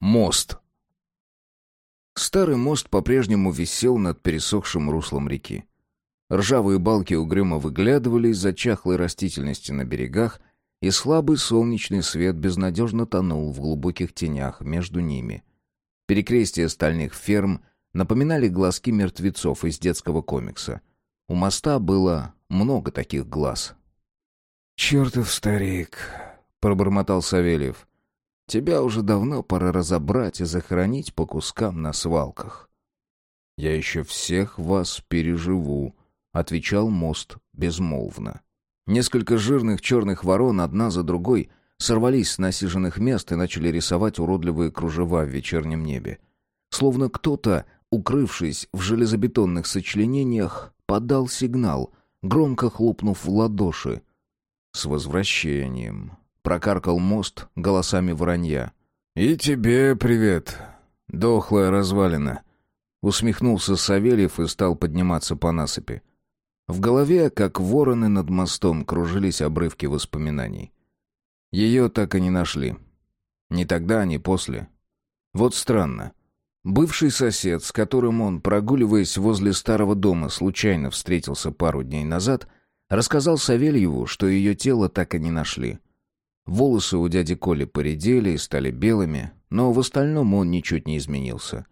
Мост. Старый мост по-прежнему висел над пересохшим руслом реки. Ржавые балки угрюмо выглядывали из-за чахлой растительности на берегах, и слабый солнечный свет безнадежно тонул в глубоких тенях между ними. Перекрестия стальных ферм напоминали глазки мертвецов из детского комикса. У моста было много таких глаз. «Чертов старик», — пробормотал Савельев. Тебя уже давно пора разобрать и захоронить по кускам на свалках. Я еще всех вас переживу, отвечал мост безмолвно. Несколько жирных черных ворон одна за другой сорвались с насиженных мест и начали рисовать уродливые кружева в вечернем небе. Словно кто-то, укрывшись в железобетонных сочленениях, подал сигнал, громко хлопнув в ладоши. «С возвращением!» Прокаркал мост голосами воронья. «И тебе привет, дохлая развалина!» Усмехнулся Савельев и стал подниматься по насыпи. В голове, как вороны над мостом, кружились обрывки воспоминаний. Ее так и не нашли. Ни тогда, ни после. Вот странно. Бывший сосед, с которым он, прогуливаясь возле старого дома, случайно встретился пару дней назад, рассказал Савельеву, что ее тело так и не нашли — Волосы у дяди Коли поредели и стали белыми, но в остальном он ничуть не изменился.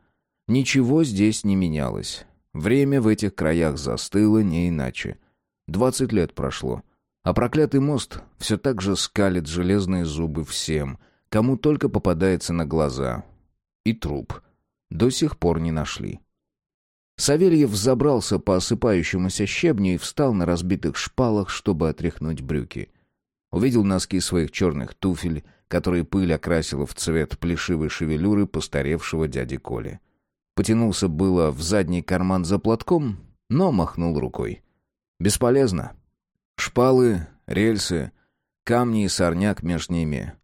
Ничего здесь не менялось. Время в этих краях застыло не иначе. Двадцать лет прошло, а проклятый мост все так же скалит железные зубы всем, кому только попадается на глаза. И труп до сих пор не нашли. Савельев забрался по осыпающемуся щебню и встал на разбитых шпалах, чтобы отряхнуть брюки. Увидел носки своих черных туфель, которые пыль окрасила в цвет плешивой шевелюры постаревшего дяди Коли. Потянулся было в задний карман за платком, но махнул рукой. Бесполезно. Шпалы, рельсы, камни и сорняк между ними.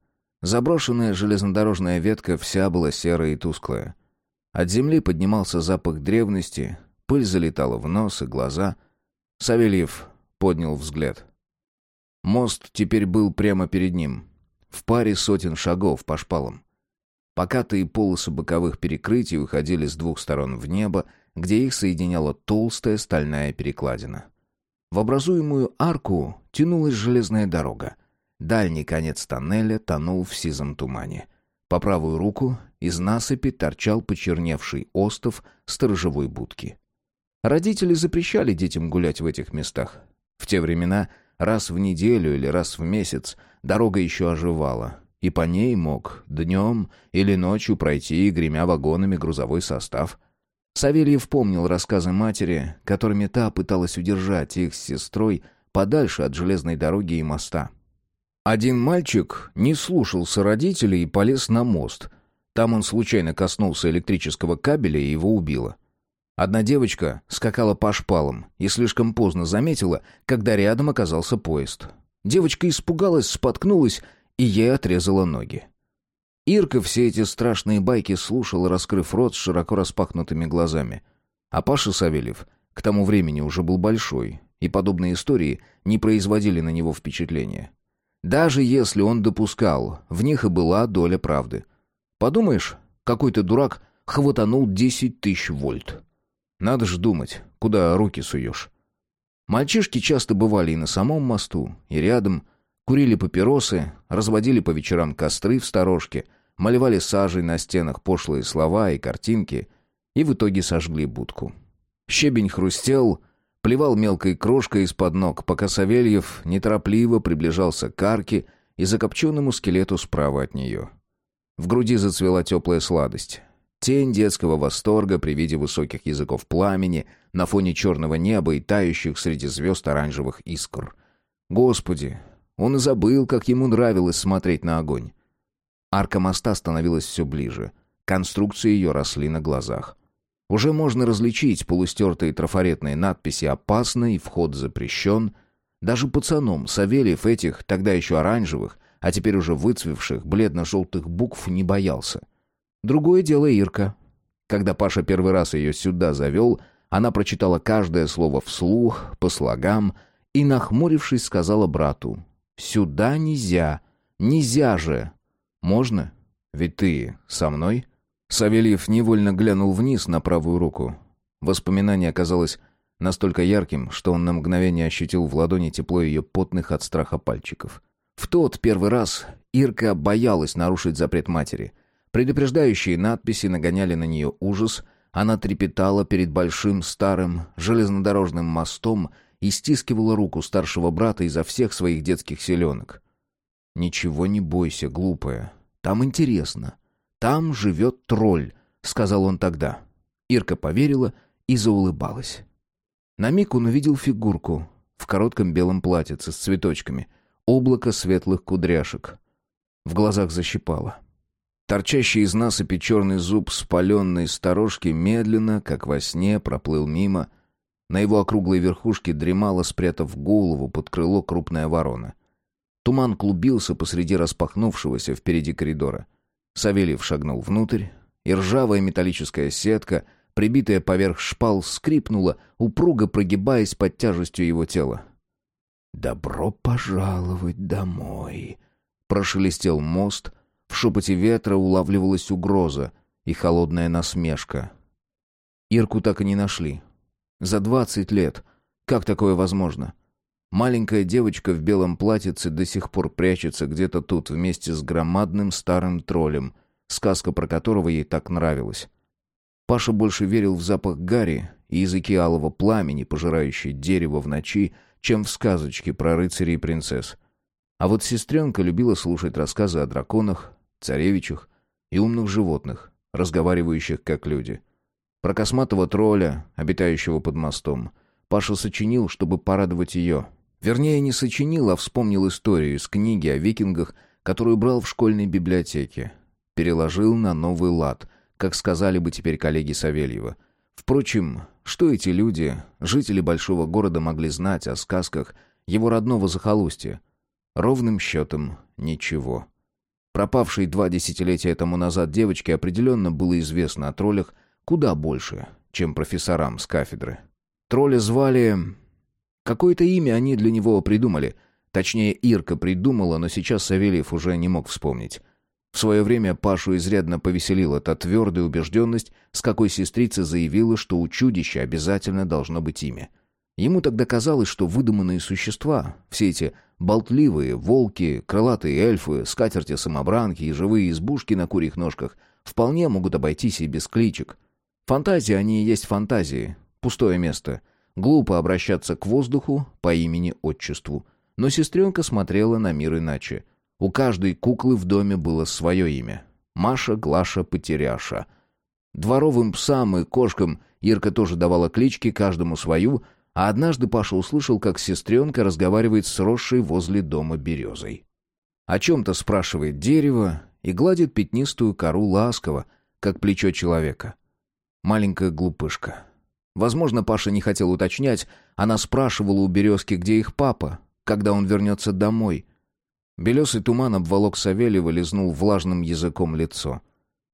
Заброшенная железнодорожная ветка вся была серая и тусклая. От земли поднимался запах древности, пыль залетала в нос и глаза. Савельев поднял взгляд. Мост теперь был прямо перед ним, в паре сотен шагов по шпалам. Покатые полосы боковых перекрытий уходили с двух сторон в небо, где их соединяла толстая стальная перекладина. В образуемую арку тянулась железная дорога. Дальний конец тоннеля тонул в сизом тумане. По правую руку из насыпи торчал почерневший остов сторожевой будки. Родители запрещали детям гулять в этих местах. В те времена Раз в неделю или раз в месяц дорога еще оживала, и по ней мог днем или ночью пройти, гремя вагонами, грузовой состав. Савельев помнил рассказы матери, которыми та пыталась удержать их с сестрой подальше от железной дороги и моста. Один мальчик не слушался родителей и полез на мост. Там он случайно коснулся электрического кабеля и его убило. Одна девочка скакала по шпалам и слишком поздно заметила, когда рядом оказался поезд. Девочка испугалась, споткнулась, и ей отрезала ноги. Ирка все эти страшные байки слушала, раскрыв рот с широко распахнутыми глазами. А Паша Савельев к тому времени уже был большой, и подобные истории не производили на него впечатления. Даже если он допускал, в них и была доля правды. Подумаешь, какой-то дурак хватанул десять тысяч вольт. Надо ж думать, куда руки суешь. Мальчишки часто бывали и на самом мосту, и рядом, курили папиросы, разводили по вечерам костры в сторожке, малевали сажей на стенах пошлые слова и картинки, и в итоге сожгли будку. Щебень хрустел, плевал мелкой крошкой из-под ног, пока Савельев неторопливо приближался к арке и закопченному скелету справа от нее. В груди зацвела теплая сладость. Тень детского восторга при виде высоких языков пламени на фоне черного неба и тающих среди звезд оранжевых искр. Господи, он и забыл, как ему нравилось смотреть на огонь. Арка моста становилась все ближе. Конструкции ее росли на глазах. Уже можно различить полустертые трафаретные надписи «Опасно» «Вход запрещен». Даже пацаном Савельев этих, тогда еще оранжевых, а теперь уже выцвевших, бледно-желтых букв не боялся — Другое дело Ирка. Когда Паша первый раз ее сюда завел, она прочитала каждое слово вслух, по слогам, и, нахмурившись, сказала брату, «Сюда нельзя, нельзя же». «Можно?» Ведь ты со мной?» Савельев невольно глянул вниз на правую руку. Воспоминание оказалось настолько ярким, что он на мгновение ощутил в ладони тепло ее потных от страха пальчиков. В тот первый раз Ирка боялась нарушить запрет матери. Предупреждающие надписи нагоняли на нее ужас. Она трепетала перед большим старым железнодорожным мостом и стискивала руку старшего брата изо всех своих детских селенок. «Ничего не бойся, глупая. Там интересно. Там живет тролль», — сказал он тогда. Ирка поверила и заулыбалась. На миг он увидел фигурку в коротком белом платьице с цветочками, облако светлых кудряшек. В глазах защипало. Торчащий из насыпи черный зуб спаленной сторожки медленно, как во сне, проплыл мимо. На его округлой верхушке дремала, спрятав голову под крыло крупная ворона. Туман клубился посреди распахнувшегося впереди коридора. Савельев шагнул внутрь, и ржавая металлическая сетка, прибитая поверх шпал, скрипнула, упруго прогибаясь под тяжестью его тела. «Добро пожаловать домой!» Прошелестел мост, в шепоте ветра улавливалась угроза и холодная насмешка. Ирку так и не нашли. За двадцать лет. Как такое возможно? Маленькая девочка в белом платьице до сих пор прячется где-то тут вместе с громадным старым троллем, сказка про которого ей так нравилась. Паша больше верил в запах гари и языки алого пламени, пожирающие дерево в ночи, чем в сказочки про рыцарей и принцесс. А вот сестренка любила слушать рассказы о драконах, царевичах и умных животных, разговаривающих как люди. Про косматого тролля, обитающего под мостом. Паша сочинил, чтобы порадовать ее. Вернее, не сочинил, а вспомнил историю из книги о викингах, которую брал в школьной библиотеке. Переложил на новый лад, как сказали бы теперь коллеги Савельева. Впрочем, что эти люди, жители большого города, могли знать о сказках его родного захолустья? Ровным счетом ничего. Пропавшей два десятилетия тому назад девочке определенно было известно о троллях куда больше, чем профессорам с кафедры. Тролля звали... Какое-то имя они для него придумали. Точнее, Ирка придумала, но сейчас Савельев уже не мог вспомнить. В свое время Пашу изрядно повеселила та твердая убежденность, с какой сестрица заявила, что у чудища обязательно должно быть имя — Ему тогда казалось, что выдуманные существа, все эти болтливые волки, крылатые эльфы, скатерти-самобранки и живые избушки на курьих ножках вполне могут обойтись и без кличек. Фантазии они и есть фантазии, пустое место. Глупо обращаться к воздуху по имени-отчеству. Но сестренка смотрела на мир иначе. У каждой куклы в доме было свое имя. Маша, Глаша, Потеряша. Дворовым псам и кошкам Ирка тоже давала клички, каждому свою, а однажды Паша услышал, как сестренка разговаривает с росшей возле дома березой. О чем-то спрашивает дерево и гладит пятнистую кору ласково, как плечо человека. Маленькая глупышка. Возможно, Паша не хотел уточнять, она спрашивала у березки, где их папа, когда он вернется домой. Белесый туман обволок Савельева, лизнул влажным языком лицо.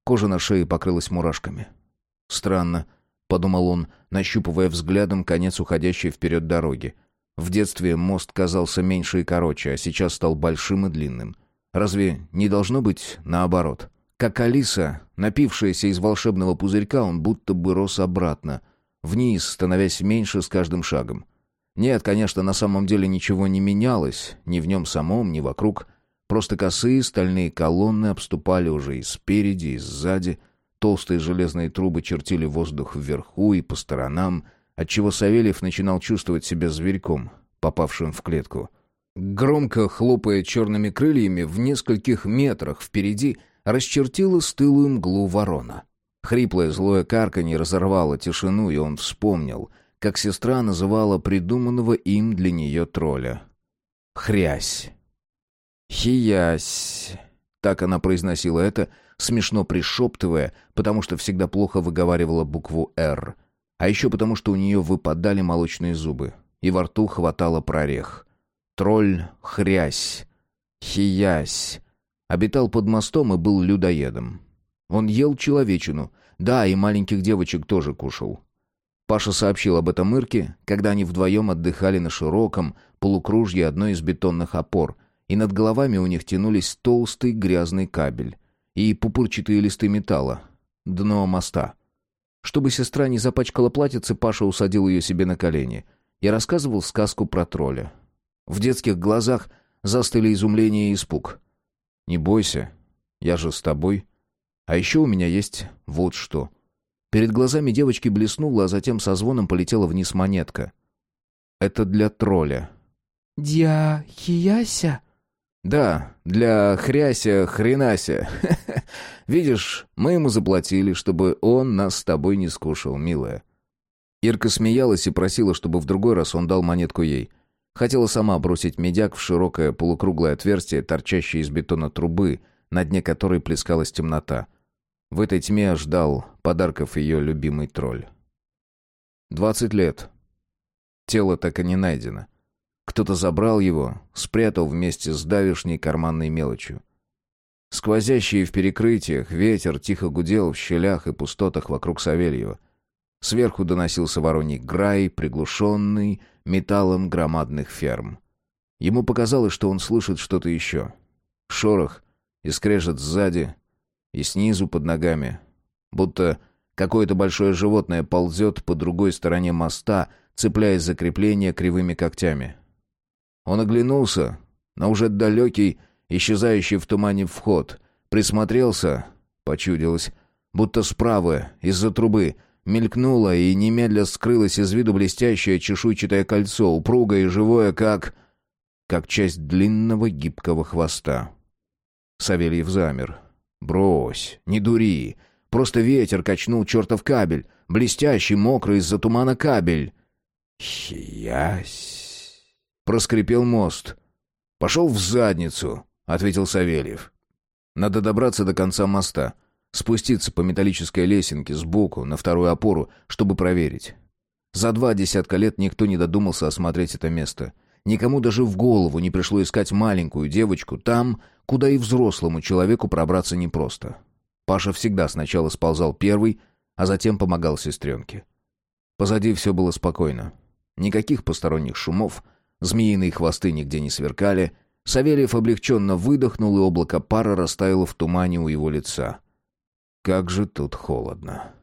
Кожа на шее покрылась мурашками. Странно подумал он, нащупывая взглядом конец уходящей вперед дороги. В детстве мост казался меньше и короче, а сейчас стал большим и длинным. Разве не должно быть наоборот? Как Алиса, напившаяся из волшебного пузырька, он будто бы рос обратно, вниз, становясь меньше с каждым шагом. Нет, конечно, на самом деле ничего не менялось, ни в нем самом, ни вокруг. Просто косые стальные колонны обступали уже и спереди, и сзади — Толстые железные трубы чертили воздух вверху и по сторонам, отчего Савельев начинал чувствовать себя зверьком, попавшим в клетку. Громко хлопая черными крыльями, в нескольких метрах впереди расчертила стылую мглу ворона. Хриплое злое карканье разорвало тишину, и он вспомнил, как сестра называла придуманного им для нее тролля. «Хрясь». «Хиясь». Так она произносила это, смешно пришептывая, потому что всегда плохо выговаривала букву «Р». А еще потому, что у нее выпадали молочные зубы, и во рту хватало прорех. Тролль хрясь, хиясь, обитал под мостом и был людоедом. Он ел человечину, да, и маленьких девочек тоже кушал. Паша сообщил об этом Ирке, когда они вдвоем отдыхали на широком полукружье одной из бетонных опор, и над головами у них тянулись толстый грязный кабель. И пупырчатые листы металла. Дно моста. Чтобы сестра не запачкала платьице, Паша усадил ее себе на колени и рассказывал сказку про тролля. В детских глазах застыли изумление и испуг. «Не бойся, я же с тобой. А еще у меня есть вот что». Перед глазами девочки блеснула, а затем со звоном полетела вниз монетка. «Это для тролля». «Дя хияся?» «Да, для хряся хренася. Видишь, мы ему заплатили, чтобы он нас с тобой не скушал, милая». Ирка смеялась и просила, чтобы в другой раз он дал монетку ей. Хотела сама бросить медяк в широкое полукруглое отверстие, торчащее из бетона трубы, на дне которой плескалась темнота. В этой тьме ждал подарков ее любимый тролль. Двадцать лет. Тело так и не найдено. Кто-то забрал его, спрятал вместе с давишней карманной мелочью. Сквозящий в перекрытиях, ветер тихо гудел в щелях и пустотах вокруг Савельева. Сверху доносился вороний грай, приглушенный металлом громадных ферм. Ему показалось, что он слышит что-то еще. Шорох и скрежет сзади и снизу под ногами. Будто какое-то большое животное ползет по другой стороне моста, цепляясь за крепление кривыми когтями. Он оглянулся на уже далекий, исчезающий в тумане вход, присмотрелся, почудилось, будто справа, из-за трубы, мелькнуло и немедля скрылось из виду блестящее чешуйчатое кольцо, упругое и живое, как... как часть длинного гибкого хвоста. Савельев замер. «Брось, не дури. Просто ветер качнул чертов кабель. Блестящий, мокрый из-за тумана кабель». «Хьясь!» Проскрипел мост. «Пошел в задницу», — ответил Савельев. «Надо добраться до конца моста, спуститься по металлической лесенке сбоку на вторую опору, чтобы проверить. За два десятка лет никто не додумался осмотреть это место. Никому даже в голову не пришло искать маленькую девочку там, куда и взрослому человеку пробраться непросто. Паша всегда сначала сползал первый, а затем помогал сестренке. Позади все было спокойно. Никаких посторонних шумов — Змеиные хвосты нигде не сверкали. Савельев облегченно выдохнул, и облако пара растаяло в тумане у его лица. Как же тут холодно.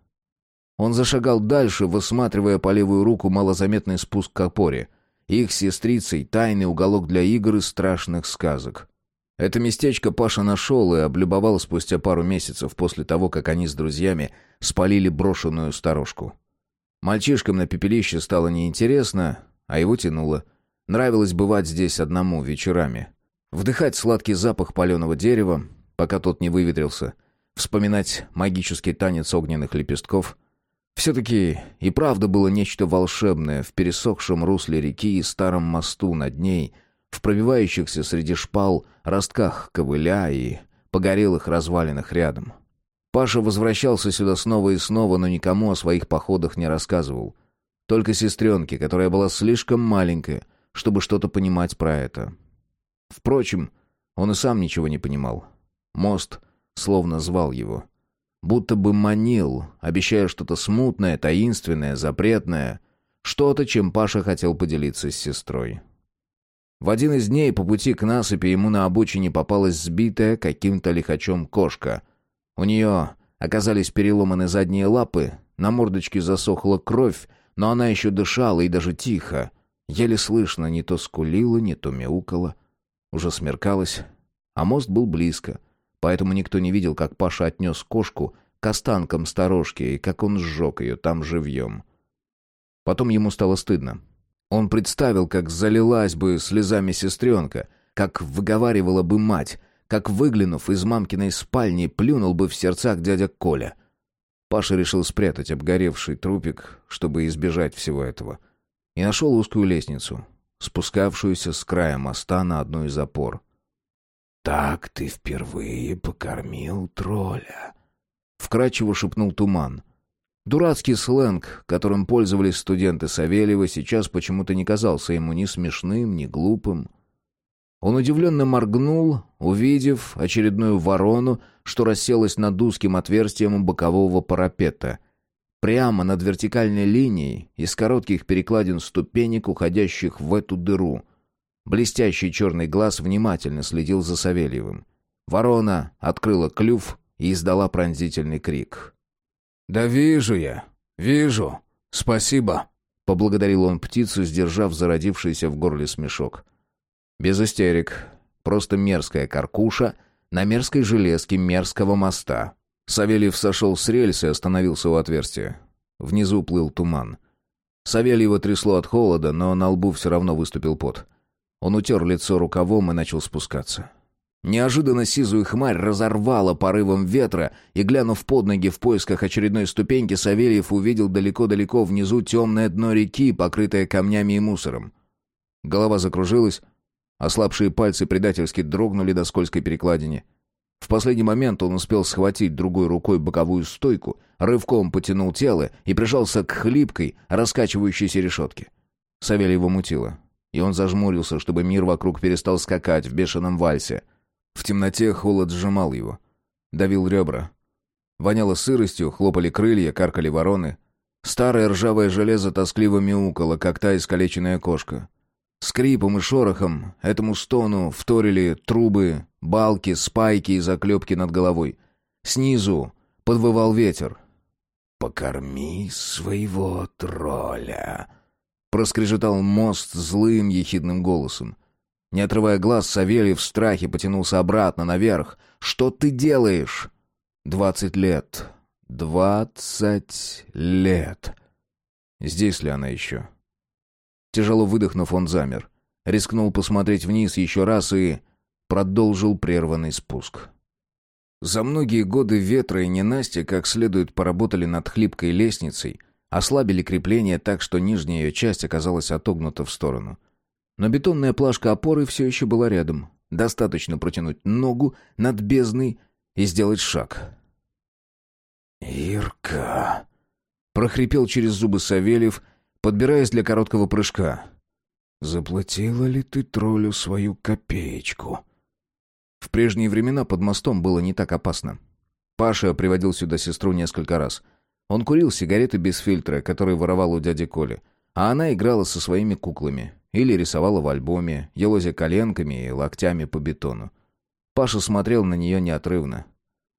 Он зашагал дальше, высматривая по левую руку малозаметный спуск к опоре. Их сестрицей тайный уголок для игр и страшных сказок. Это местечко Паша нашел и облюбовал спустя пару месяцев после того, как они с друзьями спалили брошенную сторожку. Мальчишкам на пепелище стало неинтересно, а его тянуло — Нравилось бывать здесь одному вечерами. Вдыхать сладкий запах паленого дерева, пока тот не выветрился. Вспоминать магический танец огненных лепестков. Все-таки и правда было нечто волшебное в пересохшем русле реки и старом мосту над ней, в пробивающихся среди шпал ростках ковыля и погорелых развалинах рядом. Паша возвращался сюда снова и снова, но никому о своих походах не рассказывал. Только сестренке, которая была слишком маленькая, чтобы что-то понимать про это. Впрочем, он и сам ничего не понимал. Мост словно звал его. Будто бы манил, обещая что-то смутное, таинственное, запретное. Что-то, чем Паша хотел поделиться с сестрой. В один из дней по пути к насыпи ему на обочине попалась сбитая каким-то лихачом кошка. У нее оказались переломаны задние лапы, на мордочке засохла кровь, но она еще дышала и даже тихо. Еле слышно, не то скулило, не то мяукало. Уже смеркалось, а мост был близко, поэтому никто не видел, как Паша отнес кошку к останкам сторожки и как он сжег ее там живьем. Потом ему стало стыдно. Он представил, как залилась бы слезами сестренка, как выговаривала бы мать, как, выглянув из мамкиной спальни, плюнул бы в сердцах дядя Коля. Паша решил спрятать обгоревший трупик, чтобы избежать всего этого — и нашел узкую лестницу, спускавшуюся с края моста на одну из опор. «Так ты впервые покормил тролля», — вкрадчиво шепнул туман. Дурацкий сленг, которым пользовались студенты Савельева, сейчас почему-то не казался ему ни смешным, ни глупым. Он удивленно моргнул, увидев очередную ворону, что расселась над узким отверстием бокового парапета. Прямо над вертикальной линией из коротких перекладин ступенек, уходящих в эту дыру. Блестящий черный глаз внимательно следил за Савельевым. Ворона открыла клюв, и издала пронзительный крик. «Да вижу я, вижу. Спасибо», — поблагодарил он птицу, сдержав зародившийся в горле смешок. Без истерик, просто мерзкая каркуша на мерзкой железке мерзкого моста. Савельев сошел с рельсы и остановился у отверстия. Внизу плыл туман. Савельева трясло от холода, но на лбу все равно выступил пот. Он утер лицо рукавом и начал спускаться. Неожиданно сизую хмарь разорвала порывом ветра, и, глянув под ноги в поисках очередной ступеньки, Савельев увидел далеко-далеко внизу темное дно реки, покрытое камнями и мусором. Голова закружилась, ослабшие пальцы предательски дрогнули до скользкой перекладине. В последний момент он успел схватить другой рукой боковую стойку, рывком потянул тело и прижался к хлипкой, раскачивающейся решетке. Савельева мутило, и он зажмурился, чтобы мир вокруг перестал скакать в бешеном вальсе — в темноте холод сжимал его. Давил ребра. Воняло сыростью, хлопали крылья, каркали вороны. Старое ржавое железо тоскливо мяукало, как та искалеченная кошка. Скрипом и шорохом этому стону вторили трубы, балки, спайки и заклепки над головой. Снизу подвывал ветер. «Покорми своего тролля», — проскрежетал мост злым ехидным голосом. Не отрывая глаз, Савельев в страхе потянулся обратно, наверх. «Что ты делаешь?» «Двадцать лет. Двадцать лет». Здесь ли она еще? Тяжело выдохнув, он замер. Рискнул посмотреть вниз еще раз и продолжил прерванный спуск. За многие годы ветра и ненастья как следует поработали над хлипкой лестницей, ослабили крепление так, что нижняя ее часть оказалась отогнута в сторону. Но бетонная плашка опоры все еще была рядом. Достаточно протянуть ногу над бездной и сделать шаг. «Ирка!» — прохрипел через зубы Савельев, подбираясь для короткого прыжка. «Заплатила ли ты троллю свою копеечку?» В прежние времена под мостом было не так опасно. Паша приводил сюда сестру несколько раз. Он курил сигареты без фильтра, которые воровал у дяди Коли, а она играла со своими куклами. Или рисовала в альбоме, елозя коленками и локтями по бетону. Паша смотрел на нее неотрывно.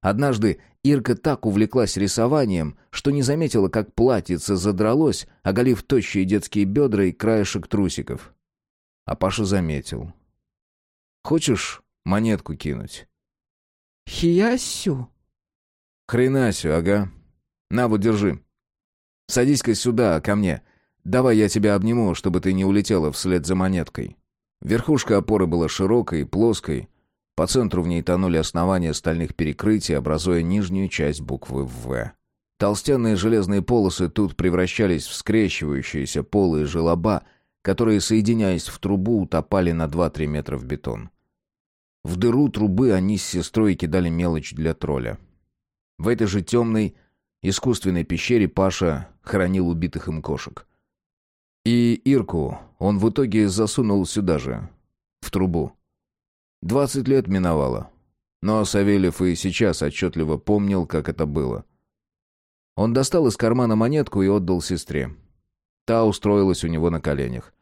Однажды Ирка так увлеклась рисованием, что не заметила, как платьице задралось, оголив тощие детские бедра и краешек трусиков. А Паша заметил. «Хочешь монетку кинуть?» «Хиясю?» «Хренасю, ага. На вот, держи. Садись-ка сюда, ко мне. Давай я тебя обниму, чтобы ты не улетела вслед за монеткой. Верхушка опоры была широкой, плоской. По центру в ней тонули основания стальных перекрытий, образуя нижнюю часть буквы «В». Толстенные железные полосы тут превращались в скрещивающиеся полые желоба, которые, соединяясь в трубу, утопали на 2-3 метра в бетон. В дыру трубы они с сестрой кидали мелочь для тролля. В этой же темной, искусственной пещере Паша хранил убитых им кошек. И Ирку он в итоге засунул сюда же, в трубу. Двадцать лет миновало. Но Савельев и сейчас отчетливо помнил, как это было. Он достал из кармана монетку и отдал сестре. Та устроилась у него на коленях.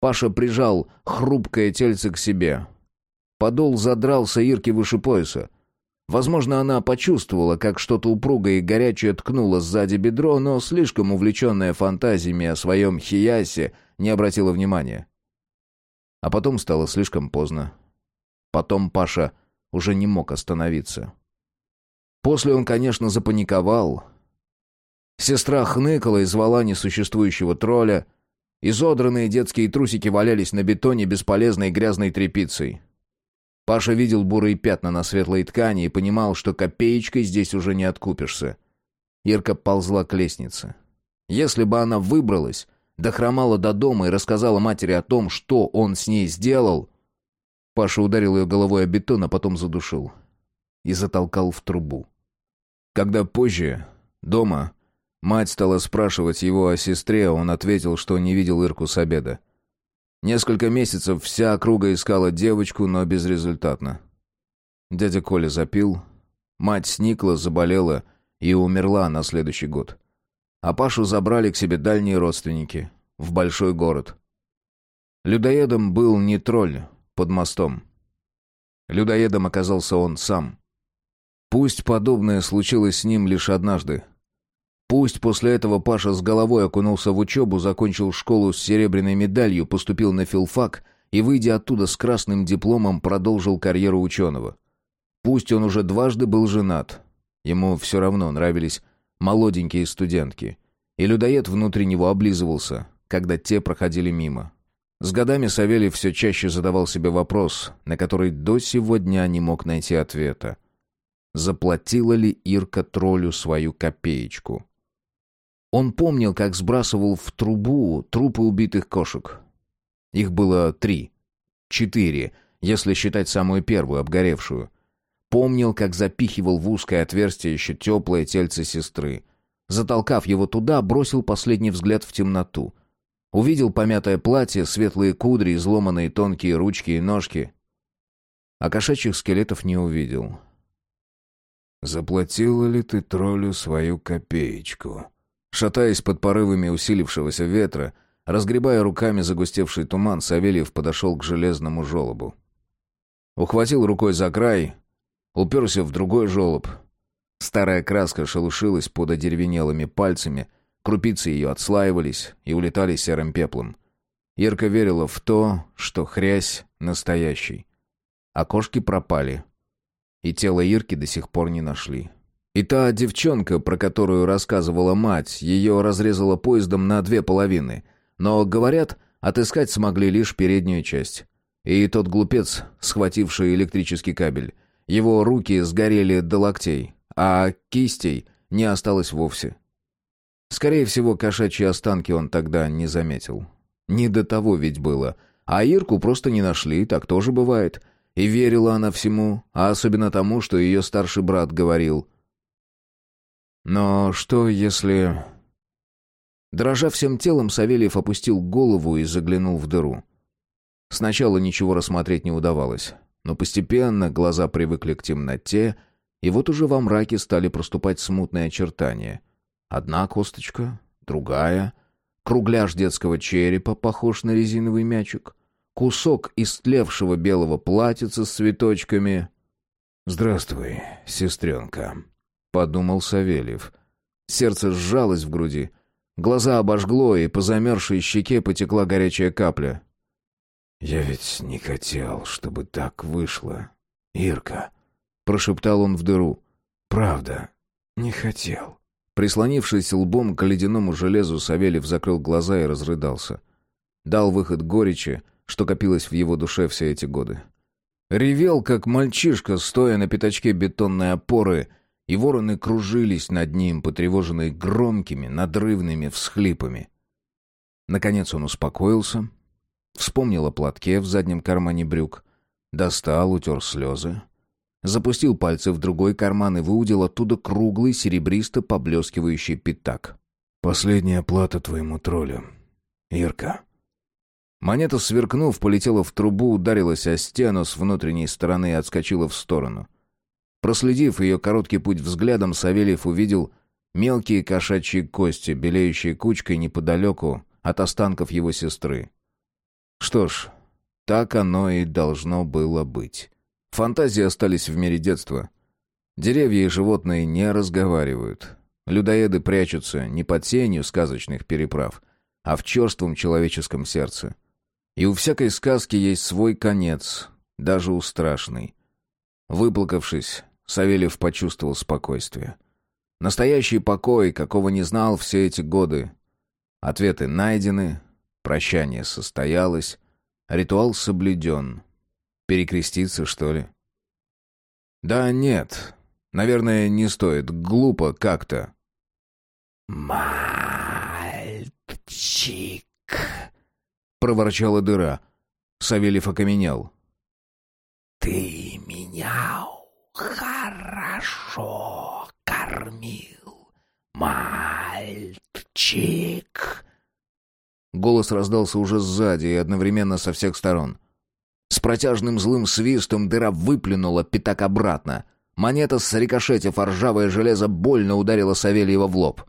Паша прижал хрупкое тельце к себе. Подол задрался Ирке выше пояса. Возможно, она почувствовала, как что-то упругое и горячее ткнуло сзади бедро, но слишком увлеченная фантазиями о своем хиясе не обратила внимания. А потом стало слишком поздно. Потом Паша уже не мог остановиться. После он, конечно, запаниковал. Сестра хныкала и звала несуществующего тролля. Изодранные детские трусики валялись на бетоне бесполезной грязной тряпицей. Паша видел бурые пятна на светлой ткани и понимал, что копеечкой здесь уже не откупишься. Ирка ползла к лестнице. Если бы она выбралась, дохромала до дома и рассказала матери о том, что он с ней сделал... Паша ударил ее головой о бетон, а потом задушил. И затолкал в трубу. Когда позже, дома, мать стала спрашивать его о сестре, он ответил, что не видел Ирку с обеда. Несколько месяцев вся округа искала девочку, но безрезультатно. Дядя Коля запил, мать сникла, заболела и умерла на следующий год. А Пашу забрали к себе дальние родственники, в большой город. Людоедом был не тролль под мостом. Людоедом оказался он сам. Пусть подобное случилось с ним лишь однажды. Пусть после этого Паша с головой окунулся в учебу, закончил школу с серебряной медалью, поступил на филфак и, выйдя оттуда с красным дипломом, продолжил карьеру ученого. Пусть он уже дважды был женат. Ему все равно нравились молоденькие студентки. И людоед внутри него облизывался, когда те проходили мимо. С годами Савелий все чаще задавал себе вопрос, на который до сего дня не мог найти ответа. Заплатила ли Ирка троллю свою копеечку? Он помнил, как сбрасывал в трубу трупы убитых кошек. Их было три. Четыре, если считать самую первую, обгоревшую. Помнил, как запихивал в узкое отверстие еще теплое тельце сестры. Затолкав его туда, бросил последний взгляд в темноту. Увидел помятое платье, светлые кудри, изломанные тонкие ручки и ножки. А кошачьих скелетов не увидел. «Заплатила ли ты троллю свою копеечку?» Шатаясь под порывами усилившегося ветра, разгребая руками загустевший туман, Савельев подошел к железному желобу. Ухватил рукой за край, уперся в другой желоб. Старая краска шелушилась под одеревенелыми пальцами, крупицы ее отслаивались и улетали серым пеплом. Ирка верила в то, что хрясь настоящий. Окошки пропали, и тело Ирки до сих пор не нашли. И та девчонка, про которую рассказывала мать, ее разрезала поездом на две половины. Но, говорят, отыскать смогли лишь переднюю часть. И тот глупец, схвативший электрический кабель. Его руки сгорели до локтей, а кистей не осталось вовсе. Скорее всего, кошачьи останки он тогда не заметил. Не до того ведь было. А Ирку просто не нашли, так тоже бывает. И верила она всему, а особенно тому, что ее старший брат говорил — но что, если... Дрожа всем телом, Савельев опустил голову и заглянул в дыру. Сначала ничего рассмотреть не удавалось, но постепенно глаза привыкли к темноте, и вот уже во мраке стали проступать смутные очертания. Одна косточка, другая, кругляш детского черепа, похож на резиновый мячик, кусок истлевшего белого платьица с цветочками. «Здравствуй, сестренка», подумал Савельев. Сердце сжалось в груди. Глаза обожгло, и по замерзшей щеке потекла горячая капля. «Я ведь не хотел, чтобы так вышло, Ирка», — прошептал он в дыру. «Правда, не хотел». Прислонившись лбом к ледяному железу, Савельев закрыл глаза и разрыдался. Дал выход горечи, что копилось в его душе все эти годы. Ревел, как мальчишка, стоя на пятачке бетонной опоры — и вороны кружились над ним, потревоженные громкими, надрывными всхлипами. Наконец он успокоился, вспомнил о платке в заднем кармане брюк, достал, утер слезы, запустил пальцы в другой карман и выудил оттуда круглый серебристо поблескивающий пятак. «Последняя плата твоему троллю, Ирка». Монета, сверкнув, полетела в трубу, ударилась о стену с внутренней стороны и отскочила в сторону. Проследив ее короткий путь взглядом, Савельев увидел мелкие кошачьи кости, белеющие кучкой неподалеку от останков его сестры. Что ж, так оно и должно было быть. Фантазии остались в мире детства. Деревья и животные не разговаривают. Людоеды прячутся не под сенью сказочных переправ, а в черством человеческом сердце. И у всякой сказки есть свой конец, даже у страшной. Выплакавшись, Савельев почувствовал спокойствие. Настоящий покой, какого не знал все эти годы. Ответы найдены, прощание состоялось, ритуал соблюден. Перекреститься, что ли? Да нет, наверное, не стоит, глупо как-то. «Мальчик!» — проворчала дыра. Савельев окаменел. «Ты меня хорошо кормил, мальчик!» Голос раздался уже сзади и одновременно со всех сторон. С протяжным злым свистом дыра выплюнула пятак обратно. Монета, с рикошетив ржавое железо, больно ударила Савельева в лоб.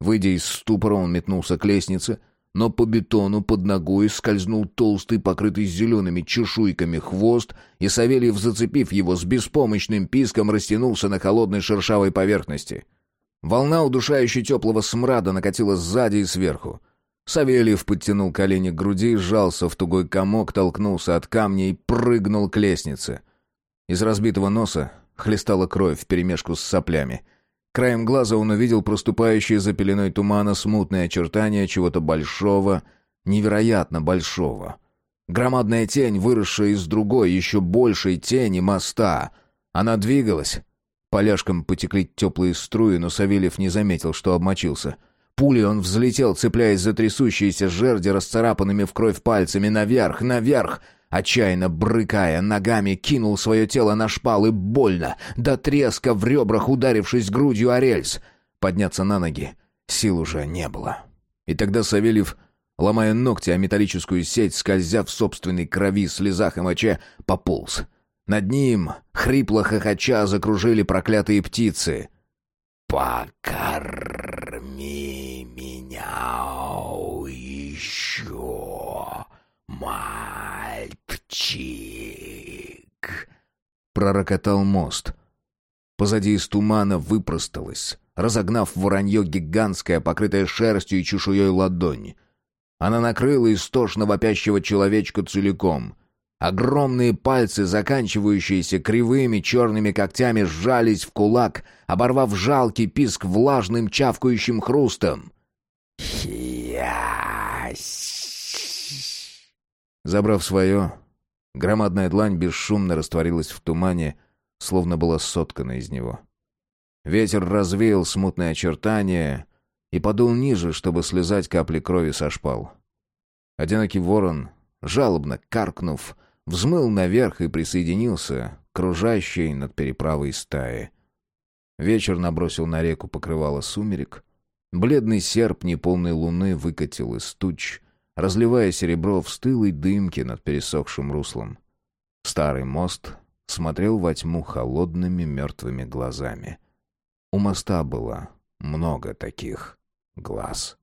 Выйдя из ступора, он метнулся к лестнице, но по бетону под ногой скользнул толстый, покрытый зелеными чешуйками хвост, и Савельев, зацепив его с беспомощным писком, растянулся на холодной шершавой поверхности. Волна удушающей теплого смрада накатила сзади и сверху. Савельев подтянул колени к груди, сжался в тугой комок, толкнулся от камня и прыгнул к лестнице. Из разбитого носа хлестала кровь вперемешку с соплями. Краем глаза он увидел проступающие за пеленой тумана смутные очертания чего-то большого, невероятно большого. Громадная тень, выросшая из другой, еще большей тени моста. Она двигалась. Поляшкам потекли теплые струи, но Савельев не заметил, что обмочился — Пулей он взлетел, цепляясь за трясущиеся жерди, расцарапанными в кровь пальцами, наверх, наверх. Отчаянно брыкая ногами, кинул свое тело на шпалы больно, до треска в ребрах ударившись грудью о рельс. Подняться на ноги сил уже не было. И тогда Савельев, ломая ногти о металлическую сеть, скользя в собственной крови, слезах и моче, пополз. Над ним, хрипло хохоча, закружили проклятые птицы. «Покорми меня еще, мальчик!» Пророкотал мост. Позади из тумана выпросталась, разогнав воронье гигантская, покрытая шерстью и чешуей ладонь. Она накрыла истошно вопящего человечка целиком — Огромные пальцы, заканчивающиеся кривыми черными когтями, сжались в кулак, оборвав жалкий писк влажным чавкающим хрустом. «Ясь!» Забрав свое, громадная длань бесшумно растворилась в тумане, словно была соткана из него. Ветер развеял смутные очертания и подул ниже, чтобы слезать капли крови со шпал. Одинокий ворон, жалобно каркнув, взмыл наверх и присоединился к кружащей над переправой стаи. Вечер набросил на реку покрывало сумерек. Бледный серп неполной луны выкатил из туч, разливая серебро в стылой дымке над пересохшим руслом. Старый мост смотрел во тьму холодными мертвыми глазами. У моста было много таких глаз.